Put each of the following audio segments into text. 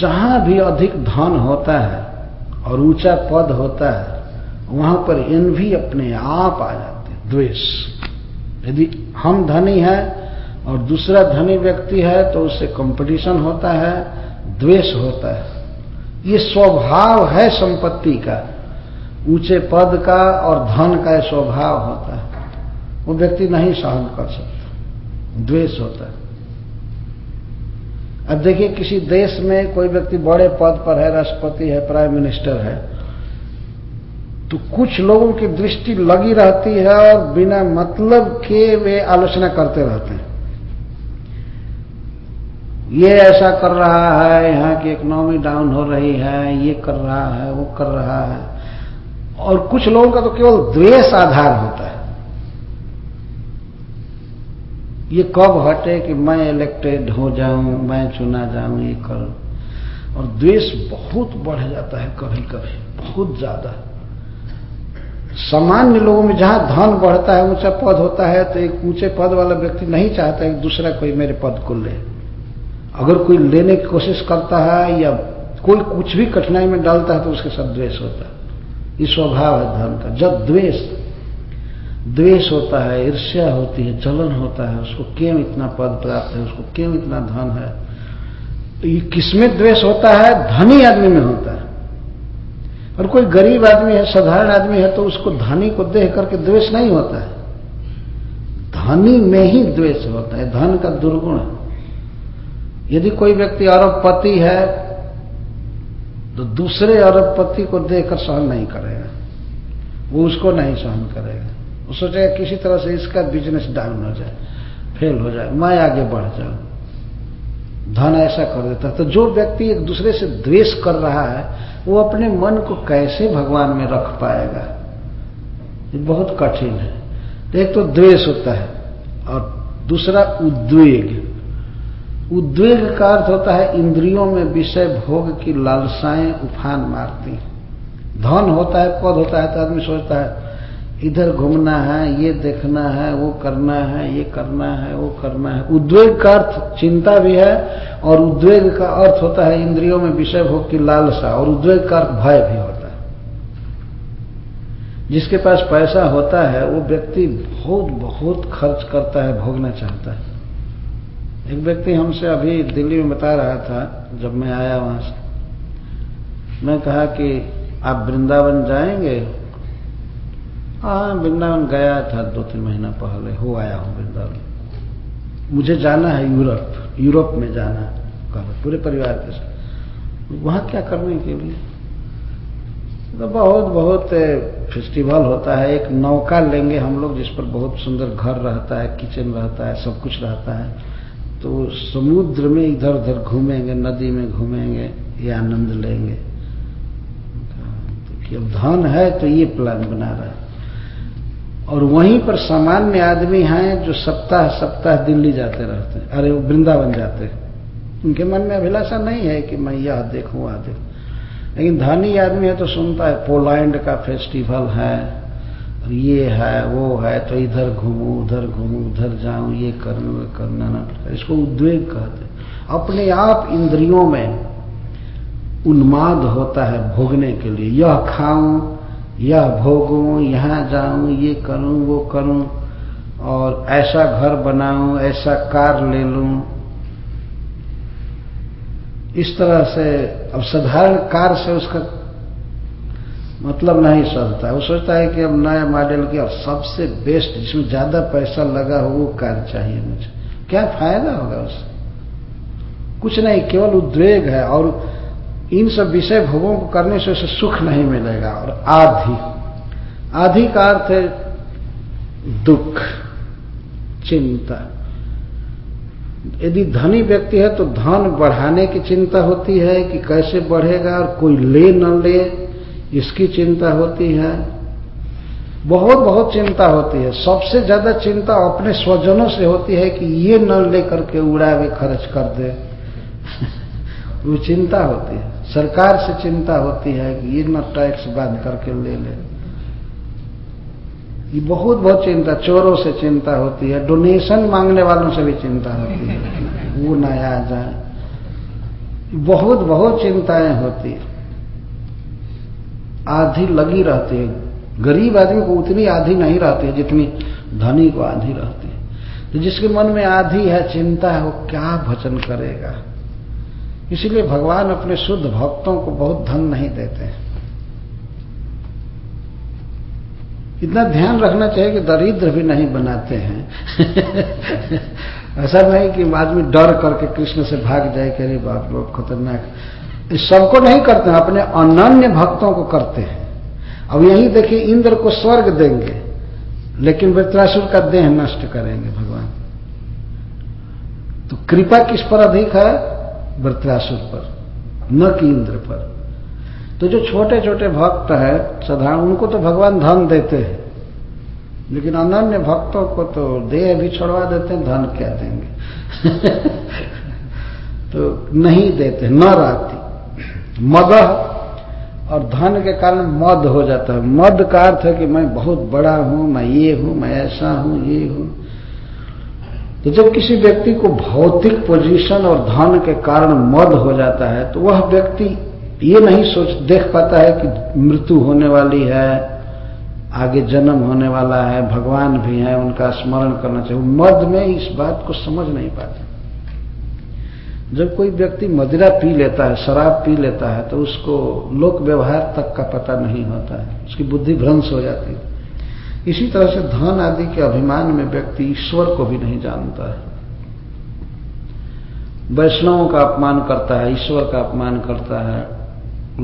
जहाँ भी अधिक धन होता है और ऊँचा पद होता है, वहाँ पर इन भी अपने आप आ जाते हैं, द्वेष। यदि हम धनी हैं और दूसरा धनी व्यक्ति है तो उससे कंपटीशन होता है, द्वेष होता है। ये स्वभाव है संपत्ति का। ऊँचे पद का और धन का स्वभाव होता है। वो व्यक्ति नहीं सहन कर सकता। द्वेष होता है। अब देखिए, किसी देश में कोई व्यक्ति बड़े पद पर है, राष्ट्रपति है, प्राइम मिनिस्टर है तो कुछ लोगों की दृष्टि लगी रहती है और बिना मतलब के वे आलोचना करते रहते हैं। ये ऐसा कर रहा है, यहाँ की इकोनॉमी डाउन हो रही है, ये कर रहा है, वो कर रहा है। और कुछ लोगों का तो केवल द्वेष आधार होता है। ये कब हटे कि मैं इलेक्टेड हो जाऊँ, मैं चुना जाऊँ ये करूँ और द्वेष बहुत बढ़ जाता है कभी कभी, बहुत ज़्यादा। सामान्य लोगों में जहाँ धन बढ़ता है, ऊँचा पद होता है तो एक ऊँचे पद वाला व्यक्ति नहीं चाहता कि दूसरा कोई मेरे पद को ले। अगर कोई लेने की कोशिश करता है या कोई कुछ भी कठिनाई में डालता है तो उसके साथ द्वेष होता है। ये स्वभाव है धन का। जब द्वेष द्वेष होता है, ईर्ष्या होती है, जलन होता है, उसको क्यों इतना पद प्राप्त है, उसको क्यों इतना धन है? तो ये किसमें द्वेष होता है? धनी आदमी में होता है। और कोई गरीब आदमी है, साधारण आदमी है तो उसको धनी को देख करके द्वेष नहीं होता है। धनी में ही द्वेष होता है, धन का दुर्गुण है। यदि कोई व्यक्ति अरबपति है तो दूसरे अरबपति को देखकर सहन नहीं करेगा। वो उसको नहीं सहन करेगा। सोचेगा किसी तरह से इसका बिज़नेस डाउन हो जाए फेल हो जाए, मैं आगे बढ़ जाऊँ। धन ऐसा कर देता। तो जो व्यक्ति एक दूसरे से द्वेष कर रहा है, वो अपने मन को कैसे भगवान में रख पाएगा? ये बहुत कठिन है। एक तो द्वेष होता है और दूसरा उद्वेग। उद्वेग का अर्थ होता है इंद्रियों में विषय भोग की लालसाएँ उफान मारती धन होता है, पद होता है तो आदमी सोचता है इधर घूमना है, ये देखना है, वो करना है, ये करना है, वो करना है। उद्वेग का अर्थ चिंता भी है और उद्वेग का अर्थ होता है इंद्रियों में विषय भोग की लालसा और उद्वेग का अर्थ भय भी होता है। जिसके पास पैसा होता है, वो व्यक्ति बहुत बहुत खर्च करता है, भोगना चाहता है। एक व्यक्ति हमसे अभी दिल्ली में बता रहा था, जब मैं आया वहाँ से। मैं कहा कि आप वृंदावन जाएँगे? हाँ वृंदावन गया था दो तीन महीना पहले, हो आया हूँ वृंदावन। मुझे जाना है यूरोप यूरोप में जाना कहा पूरे परिवार के साथ। वहाँ क्या करने के लिए? तो बहुत बहुत फेस्टिवल होता है, एक नौका लेंगे हम लोग जिस पर बहुत सुंदर घर रहता है किचन रहता है, सब कुछ रहता है। तो समुद्र में इधर उधर घूमेंगे, नदी में घूमेंगे, ये आनंद लेंगे। तो अब धन है तो ये प्लान बना रहा है। और वहीं पर सामान्य आदमी हैं जो सप्ताह सप्ताह दिल्ली जाते रहते हैं। अरे, वो वृंदावन जाते हैं। उनके मन में अभिलाषा नहीं है कि मैं यह देखूँ, वहाँ देखूँ। लेकिन धनी आदमी है तो सुनता है, पोलैंड का फेस्टिवल है, और ये है, वो है तो इधर घूमू, उधर घूमू, उधर जाऊँ, ये करूँ वो करना, ना। इसको उद्वेग कहते हैं। अपने आप इंद्रियों में उन्माद होता है भोगने के लिए। यह खाऊं यह भोगूं, यहाँ जाऊँ, ये करूँ, वो करूँ, और ऐसा घर बनाऊँ, ऐसा कार ले लूँ। इस तरह से, अब साधारण कार से उसका मतलब नहीं सोचता वो सोचता है कि अब नया मॉडल की और सबसे बेस्ट जिसमें ज़्यादा पैसा लगा हो, वो कार चाहिए मुझे। क्या फ़ायदा होगा उससे? कुछ नहीं, केवल उद्वेग है, और इन सब विषय भोगों को करने से उसे सुख नहीं मिलेगा और आधि। आधि का अर्थ है दुख, चिंता। यदि धनी व्यक्ति है तो धन बढ़ाने की चिंता होती है कि कैसे बढ़ेगा और कोई ले न ले, इसकी चिंता होती है। बहुत बहुत चिंता होती है। सबसे ज़्यादा चिंता अपने स्वजनों से होती है कि ये न लेकर के उड़ावे खर्च कर दे। वो चिंता होती है। सरकार से चिंता होती है कि ये न टैक्स बाँध करके ले ले। ये बहुत बहुत चिंता, चोरों से चिंता होती है, डोनेशन मांगने वालों से भी चिंता होती है। वो ना आ जाए। बहुत बहुत चिंताएँ होती है। आधी लगी रहती है। गरीब आदमी को उतनी आधी नहीं रहती है जितनी धनी को आधी रहती है। तो जिसके मन में आधी है, चिंता है, वो क्या भजन करेगा? इसीलिए भगवान अपने शुद्ध भक्तों को बहुत धन नहीं देते हैं। इतना ध्यान रखना चाहिए कि दरिद्र भी नहीं बनाते हैं। ऐसा नहीं कि आदमी डर करके कृष्ण से भाग जाए कि अरे बाप लोग खतरनाक। सबको नहीं करते हैं, अपने अनन्य भक्तों को करते हैं। अब यही देखिए, इंद्र को स्वर्ग देंगे, लेकिन वृत्रासुर का देह नष्ट करेंगे भगवान। तो कृपा किस पर अधिक है? वृत्रासुर पर, न कि इंद्र पर। तो जो छोटे छोटे भक्त है, साधारण उनको तो भगवान धन देते हैं। लेकिन अनन्य भक्तों को तो देह भी छोड़वा देते हैं, धन क्या देंगे? तो नहीं देते न राती मद और धन के कारण मद हो जाता है। मद का अर्थ है कि मैं बहुत बड़ा हूँ, मैं ये हूँ, मैं ऐसा हूँ, ये हूँ। तो जब किसी व्यक्ति को भौतिक पोजीशन और धन के कारण मद हो जाता है तो वह व्यक्ति ये नहीं सोच, देख पाता है कि मृत्यु होने वाली है, आगे जन्म होने वाला है, भगवान भी है, उनका स्मरण करना चाहिए। मद में इस बात को समझ नहीं पाते। जब कोई व्यक्ति मदिरा पी लेता है, शराब पी लेता है तो उसको लोक व्यवहार तक का पता नहीं होता है। उसकी बुद्धि भ्रंश हो जाती है। इसी तरह से धन आदि के अभिमान में व्यक्ति ईश्वर को भी नहीं जानता है। वैष्णवों का अपमान करता है, ईश्वर का अपमान करता है,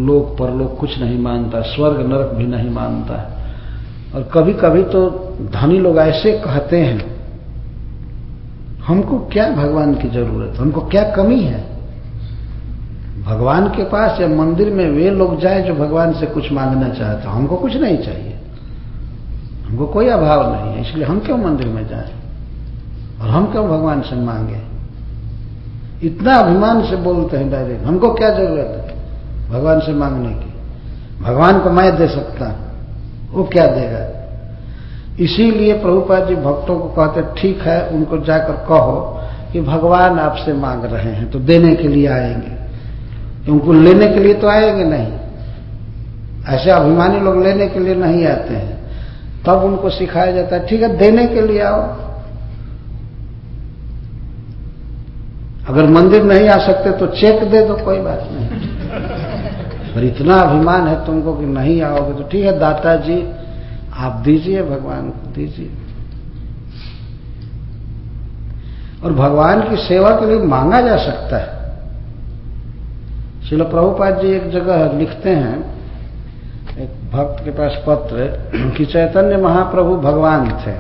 लोक परलोक कुछ नहीं मानता, स्वर्ग नरक भी नहीं मानता है। और कभी कभी तो धनी लोग ऐसे कहते हैं, हमको क्या भगवान की ज़रूरत, हमको क्या कमी है? भगवान के पास या मंदिर में वे लोग जाए जो भगवान से कुछ मांगना चाहते हमको कुछ नहीं चाहिए। हमको कोई अभाव नहीं है, इसलिए हम क्यों मंदिर में जाए? और हम क्यों भगवान से मांगे? इतना अभिमान से बोलते हैं डायरेक्ट हमको क्या ज़रूरत है भगवान से मांगने की? भगवान को मैं दे सकता हूँ, वो क्या देगा? इसीलिए प्रभुपाद जी भक्तों को कहते ठीक है, उनको जाकर कहो कि भगवान आपसे मांग रहे हैं तो देने के लिए आएँगे। उनको लेने के लिए तो आएँगे नहीं। ऐसे अभिमानी लोग लेने के लिए नहीं आते हैं। तब उनको सिखाया जाता है, ठीक है, देने के लिए आओ। अगर मंदिर नहीं आ सकते तो चेक दे दो, कोई बात नहीं। और इतना अभिमान है तुमको कि नहीं आओगे तो ठीक है दाता जी आप दीजिए, भगवान को दीजिए। और भगवान की सेवा के लिए मांगा जा सकता है। शिल प्रभुपाद जी एक जगह लिखते हैं भक्त के पास पत्र कि चैतन्य महाप्रभु भगवान थे।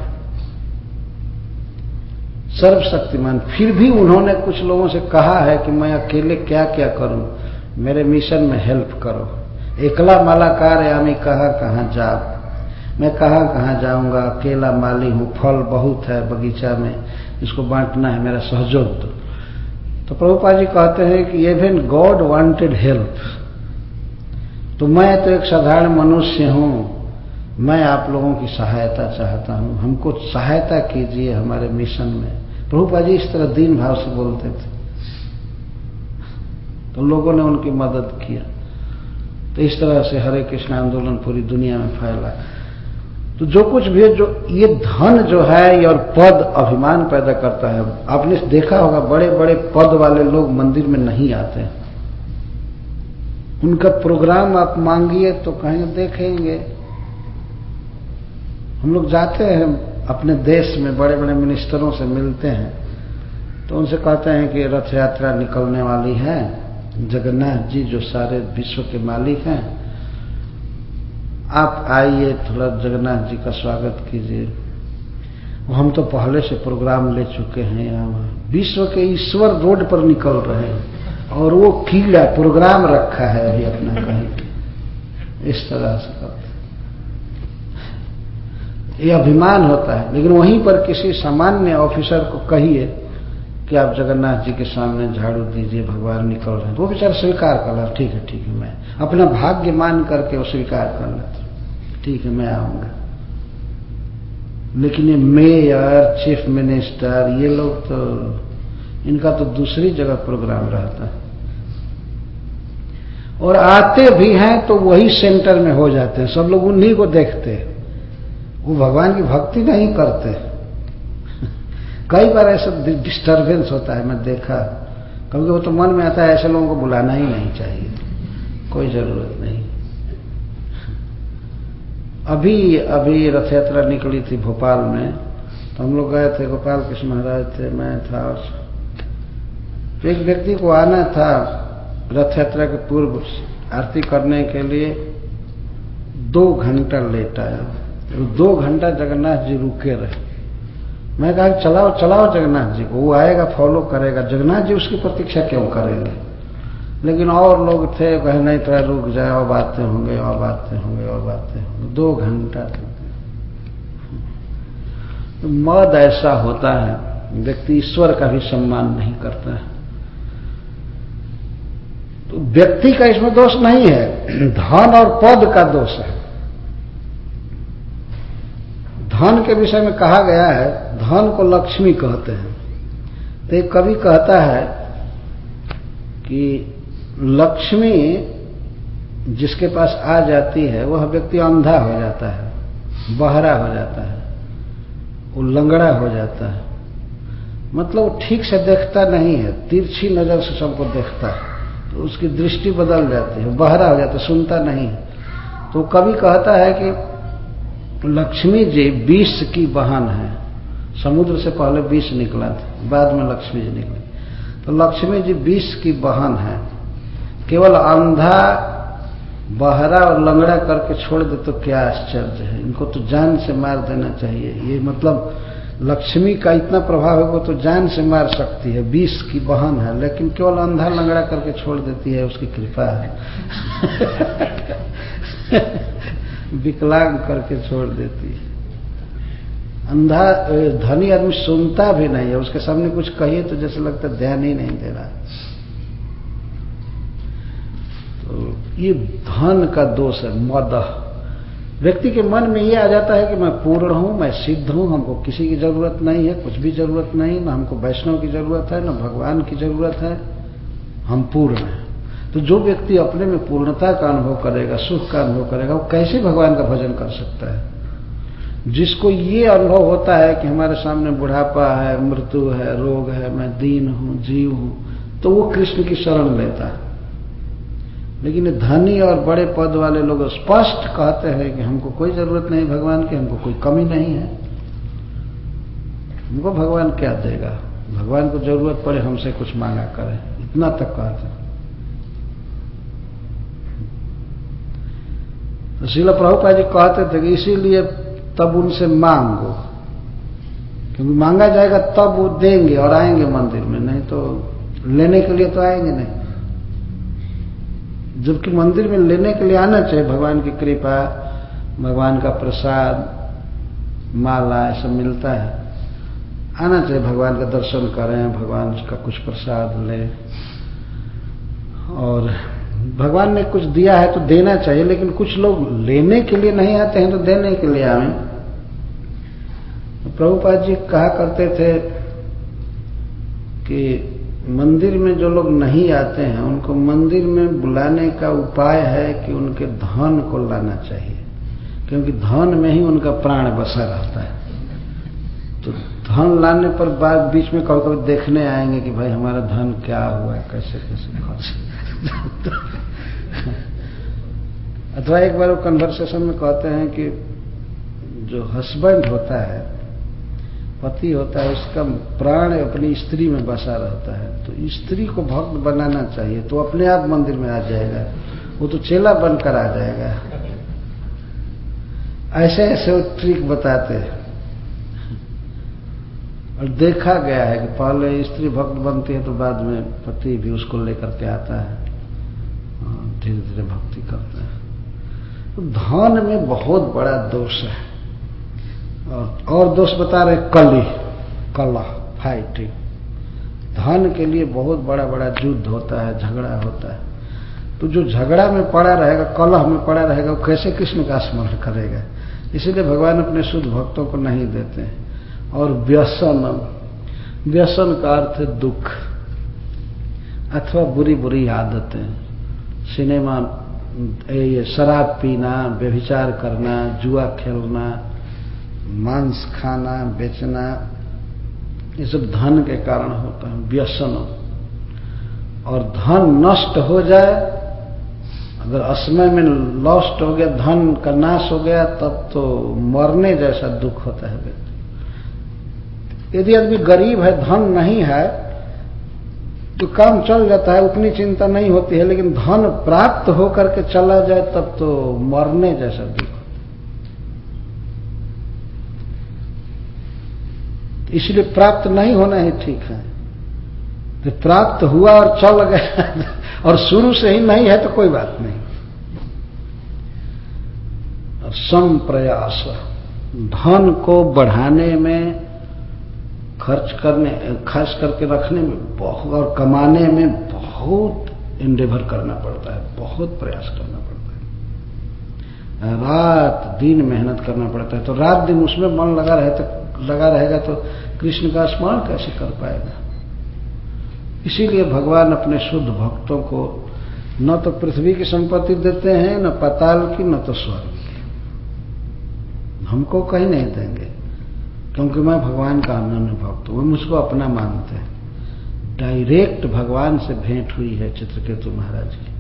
सर्वशक्तिमान। फिर भी उन्होंने कुछ लोगों से कहा है कि मैं अकेले क्या क्या करूँ? मेरे मिशन में हेल्प करो। एकला मालाकार यामी कहा कहाँ जा मैं कहा कहाँ जाऊँगा? अकेला माली हूँ, फल बहुत है बगीचा में। इसको बांटना है मेरा सहयोग तो प्रभुपा जी कहते हैं कि इवन गॉड वांटेड हेल्प तो मैं तो एक साधारण मनुष्य हूँ। मैं आप लोगों की सहायता चाहता हूँ। हमको सहायता कीजिए हमारे मिशन में। प्रभुपा जी इस तरह दीन भाव से बोलते थे। तो लोगों ने उनकी मदद किया। तो इस तरह से हरे कृष्ण आंदोलन पूरी दुनिया में फैला। तो जो कुछ भी जो ये धन जो है और पद अभिमान पैदा करता है। आपने देखा होगा बड़े बड़े पद वाले लोग मंदिर में नहीं आते। उनका प्रोग्राम आप मांगिए तो कहीं देखेंगे। हम लोग जाते हैं, अपने देश में बड़े बड़े मिनिस्टरों से मिलते हैं तो उनसे कहते हैं कि रथ यात्रा निकलने वाली है। जगन्नाथ जी जो सारे विश्व के मालिक हैं, आप आइए, थोड़ा जगन्नाथ जी का स्वागत कीजिए। हम तो पहले से प्रोग्राम ले चुके हैं यहाँ। विश्व के ईश्वर रोड पर निकल रहे हैं। और वो कीड़ा प्रोग्राम रखा है अभी अपना कहीं इस तरह से करते ये अभिमान होता है, लेकिन वहीं पर किसी सामान्य ऑफिसर को कहिए कि आप जगन्नाथ जी के सामने झाड़ू दीजिए, भगवान निकल रहे हैं। वो बेचारा स्वीकार कर रहा ठीक है ठीक है, मैं अपना भाग्य मान करके वो स्वीकार कर लेते ठीक है, मैं आऊँगा। लेकिन ये मेयर, चीफ मिनिस्टर, ये लोग तो इनका तो दूसरी जगह प्रोग्राम रहता है। और आते भी हैं तो वही सेंटर में हो जाते हैं। सब लोग उन्हीं को देखते हैं। वो भगवान की भक्ति नहीं करते। कई बार ऐसा डिस्टरबेंस होता है, मैं देखा। क्योंकि वो तो मन में आता है, ऐसे लोगों को बुलाना ही नहीं चाहिए। कोई ज़रूरत नहीं। अभी अभी रथ यात्रा निकली थी भोपाल में तो हम लोग गए थे गोपाल कृष्ण महाराज थे, मैं था तो एक व्यक्ति को आना था रथ यात्रा के पूर्व आरती करने के लिए, दो घंटा लेट आया। तो दो घंटा जगन्नाथ जी रुके रहे। मैं कहा, चलाओ चलाओ जगन्नाथ जी को। वो आएगा फॉलो करेगा। जगन्नाथ जी उसकी प्रतीक्षा क्यों करेंगे? लेकिन और लोग थे कहे, नहीं, थोड़ा रुक जाए, और बातें होंगे, और बातें होंगे, और बातें होंगे। दो घंटा तो मद ऐसा होता है, व्यक्ति ईश्वर का भी सम्मान नहीं करता है। तो व्यक्ति का इसमें दोष नहीं है। धन और पद का दोष है। धन के विषय में कहा गया है, धन को लक्ष्मी कहते हैं। तो एक कवि कहता है कि लक्ष्मी जिसके पास आ जाती है, वह व्यक्ति अंधा हो जाता है, बहरा हो जाता है, वो लंगड़ा हो जाता है। मतलब ठीक से देखता नहीं है, तिरछी नज़र से सबको देखता है। तो उसकी दृष्टि बदल जाती है, बहरा हो जाता सुनता नहीं। तो कभी कहता है कि लक्ष्मी जी विष की बहन है। समुद्र से पहले विष निकला था, बाद में लक्ष्मी जी निकली। तो लक्ष्मी जी विष की बहन है। केवल अंधा, बहरा और लंगड़ा करके छोड़ दे तो क्या आश्चर्य है। इनको तो जान से मार देना चाहिए। ये मतलब लक्ष्मी का इतना प्रभाव है, वो तो जान से मार सकती है, बीस की बहन है, लेकिन केवल अंधा लंगड़ा करके छोड़ देती है, उसकी कृपा है। विकलांग करके छोड़ देती है। अंधा धनी आदमी सुनता भी नहीं है, उसके सामने कुछ कहिए तो जैसे लगता ध्यान ही नहीं दे रहा तो ये धन का दोष है, मद। व्यक्ति के मन में ये आ जाता है कि मैं पूर्ण हूँ मैं सिद्ध हूँ, हमको किसी की ज़रूरत नहीं है, कुछ भी ज़रूरत नहीं, ना हमको वैष्णव की ज़रूरत है, ना भगवान की ज़रूरत है। हम पूर्ण हैं। तो जो व्यक्ति अपने में पूर्णता का अनुभव करेगा, सुख का अनुभव करेगा, वो कैसे भगवान का भजन कर सकता है? जिसको ये अनुभव होता है कि हमारे सामने बुढ़ापा है, मृत्यु है, रोग है, मैं दीन हूँ, जीव हूँ तो वो कृष्ण की शरण लेता है। लेकिन धनी और बड़े पद वाले लोग स्पष्ट कहते हैं कि हमको कोई ज़रूरत नहीं भगवान की, हमको कोई कमी नहीं है। हमको भगवान क्या देगा? भगवान को ज़रूरत पड़े, हमसे कुछ मांगा करें। इतना तक कहते हैं तो शिला प्रभुपा जी कहते थे कि इसीलिए तब उनसे मांगो। क्योंकि मांगा जाएगा तब वो देंगे और आएँगे मंदिर में, नहीं तो लेने के लिए तो आएँगे नहीं। जबकि मंदिर में लेने के लिए आना चाहिए, भगवान की कृपा, भगवान का प्रसाद, माला, ऐसा मिलता है। आना चाहिए, भगवान का दर्शन करें, भगवान का कुछ प्रसाद लें। और भगवान ने कुछ दिया है तो देना चाहिए, लेकिन कुछ लोग लेने के लिए नहीं आते हैं तो देने के लिए आए। तो प्रभुपाद जी कहा करते थे कि मंदिर में जो लोग नहीं आते हैं, उनको मंदिर में बुलाने का उपाय है कि उनके धन को लाना चाहिए। क्योंकि धन में ही उनका प्राण बसा रहता है। तो धन लाने पर बाद बीच में कभी कभी देखने आएँगे कि भाई हमारा धन क्या हुआ, कैसे कैसे खर्च अथवा एक बार वो कन्वर्सेशन में कहते हैं कि जो हस्बैंड होता है पति होता है, उसका प्राण अपनी स्त्री में बसा रहता है। तो स्त्री को भक्त बनाना चाहिए तो अपने आप मंदिर में आ जाएगा। वो तो चेला बनकर आ जाएगा। ऐसे ऐसे वो ट्रिक बताते हैं। और देखा गया है कि पहले स्त्री भक्त बनती है तो बाद में पति भी उसको लेकर के आता है। धीरे धीरे भक्ति करता है। तो धन में बहुत बड़ा दोष है। और, और दोष बता रहे कली। कला फाइटिंग धन के लिए बहुत बड़ा बड़ा युद्ध होता है झगड़ा होता है। तो जो झगड़ा में पड़ा रहेगा कलह में पड़ा रहेगा वो कैसे कृष्ण का स्मरण करेगा? इसीलिए भगवान अपने शुद्ध भक्तों को नहीं देते। और व्यसन व्यसन का अर्थ है दुख अथवा बुरी बुरी आदतें। सिनेमा ये शराब पीना व्यभिचार करना जुआ खेलना मांस खाना, बेचना, ये सब धन के कारण होता है, व्यसन। और धन नष्ट हो जाए, अगर असमय में लॉस्ट हो गया, धन का नाश हो गया, तब तो मरने जैसा दुख होता है व्यक्ति। यदि आदमी गरीब है, धन नहीं है तो काम चल जाता है, उतनी चिंता नहीं होती है, लेकिन धन प्राप्त होकर के चला जाए, तब तो मरने जैसा दुख होता है इसलिए प्राप्त नहीं होना ही ठीक है। तो प्राप्त हुआ और चल गया। और शुरू से ही नहीं है तो कोई बात नहीं। और सम प्रयास धन को बढ़ाने में, खर्च करने खर्च करके रखने में, बहुत, और कमाने में बहुत इंडेवर करना पड़ता है, बहुत प्रयास करना पड़ता है। रात, दिन मेहनत करना पड़ता है तो रात दिन उसमें मन लगा रहे तो लगा रहेगा तो कृष्ण का स्मरण कैसे कर पाएगा? इसीलिए भगवान अपने शुद्ध भक्तों को न तो पृथ्वी की संपत्ति देते हैं, न पताल की, न तो स्वर्ग की। हमको कहीं नहीं देंगे, क्योंकि मैं भगवान का अनन्य भक्त हूँ मुझको अपना मानते हैं। डायरेक्ट भगवान से भेंट हुई है चित्रकेतु महाराज की।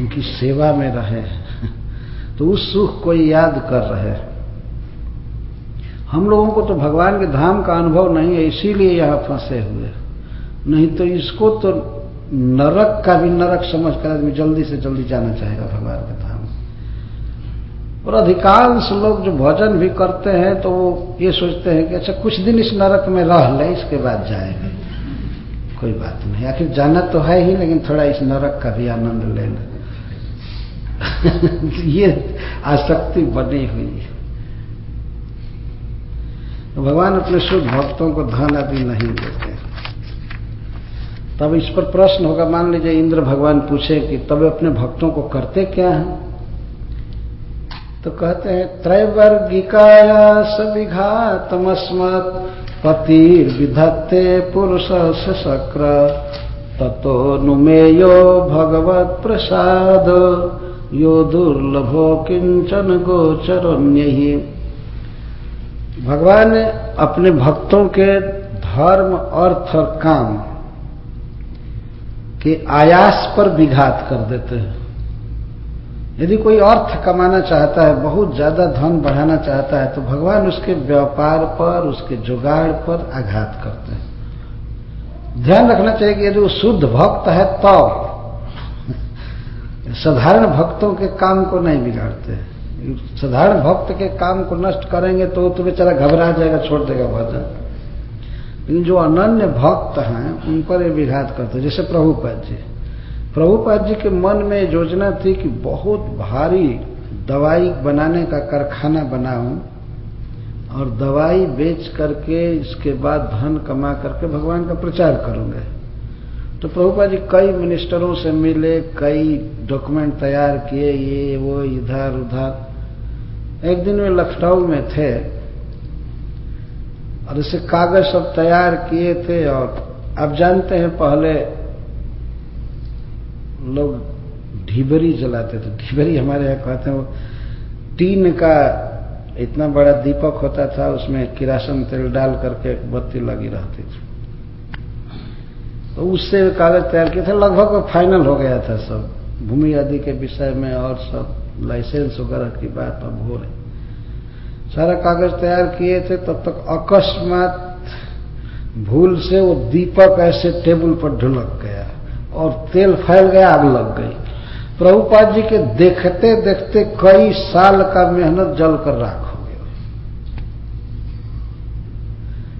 उनकी सेवा में रहे तो उस सुख को याद कर रहे हम लोगों को तो भगवान के धाम का अनुभव नहीं है, इसीलिए यहाँ फंसे हुए नहीं तो इसको तो नरक का भी नरक समझ कर आदमी जल्दी से जल्दी जाना चाहेगा भगवान के धाम। और अधिकांश लोग जो भजन भी करते हैं तो वो ये सोचते हैं कि अच्छा कुछ दिन इस नरक में रह ले, इसके बाद जाएँगे। कोई बात नहीं, आखिर जाना तो है ही, लेकिन थोड़ा इस नरक का भी आनंद लेना। ये आसक्ति बनी हुई है। तो भगवान अपने शुद्ध भक्तों को धन आदि नहीं देते। तब इस पर प्रश्न होगा, मान लीजिए इंद्र भगवान पूछे कि तब अपने भक्तों को करते क्या हैं? तो कहते हैं, त्रैवर्गिकाया सविघातमस्मत् पतिर विधत्ते पुरुष शक्र ततो नुमेयो भगवत प्रसाद, यो दुर्लभो किंचन गोचरण्य ही भगवान अपने भक्तों के धर्म, अर्थ और काम के आयास पर विघात कर देते हैं। यदि कोई अर्थ कमाना चाहता है, बहुत ज़्यादा धन बढ़ाना चाहता है तो भगवान उसके व्यापार पर, उसके जुगाड़ पर आघात करते हैं। ध्यान रखना चाहिए कि यदि वो शुद्ध भक्त है तो साधारण भक्तों के काम को नहीं बिगाड़ते। साधारण भक्त के काम को नष्ट करेंगे तो तो बेचारा घबरा जाएगा, छोड़ देगा भजन। लेकिन जो अनन्य भक्त हैं, उन पर ये विघात करते जैसे प्रभुपाद जी। प्रभुपाद जी के मन में योजना थी कि बहुत भारी दवाई बनाने का कारखाना बनाऊँ और दवाई बेच करके इसके बाद धन कमा करके भगवान का प्रचार करूँगे। तो प्रभुपा जी कई मिनिस्टरों से मिले, कई डॉक्यूमेंट तैयार किए, ये, वो, इधर, उधर। एक दिन वे लखनऊ में थे और इसे कागज़ सब तैयार किए थे और आप जानते हैं पहले लोग ढीबरी जलाते थे। ढीबरी हमारे यहाँ कहते हैं वो टीन का इतना बड़ा दीपक होता था, उसमें किरासन तेल डाल करके बत्ती लगी रहती थी। तो उससे कागज़ तैयार किए थे। लगभग फाइनल हो गया था सब। भूमि आदि के विषय में और सब, लाइसेंस वगैरह की बात अब हो रही। सारा कागज़ तैयार किए थे, तब तक अकस्मात भूल से वो दीपक ऐसे टेबल पर ढुलक गया और तेल फैल गया, आग लग गई। प्रभुपाद जी के देखते देखते कई साल का मेहनत जल कर राख हो गया।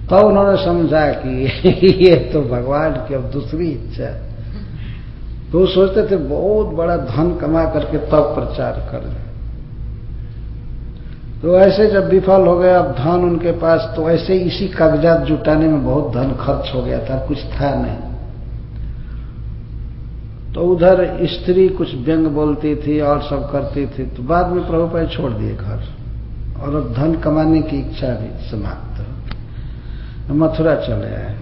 तब तो उन्होंने समझा कि ये तो भगवान की अब दूसरी इच्छा तो सोचते थे, बहुत बड़ा धन कमा करके तब प्रचार कर तो ऐसे जब विफल हो गया, अब धन उनके पास तो ऐसे इसी कागजात जुटाने में बहुत धन खर्च हो गया था, कुछ था नहीं। तो उधर स्त्री कुछ व्यंग बोलती थी और सब करती थी तो बाद में प्रभुपाद छोड़ दिए घर। और अब धन कमाने की इच्छा भी समाप्त। मथुरा चले आए।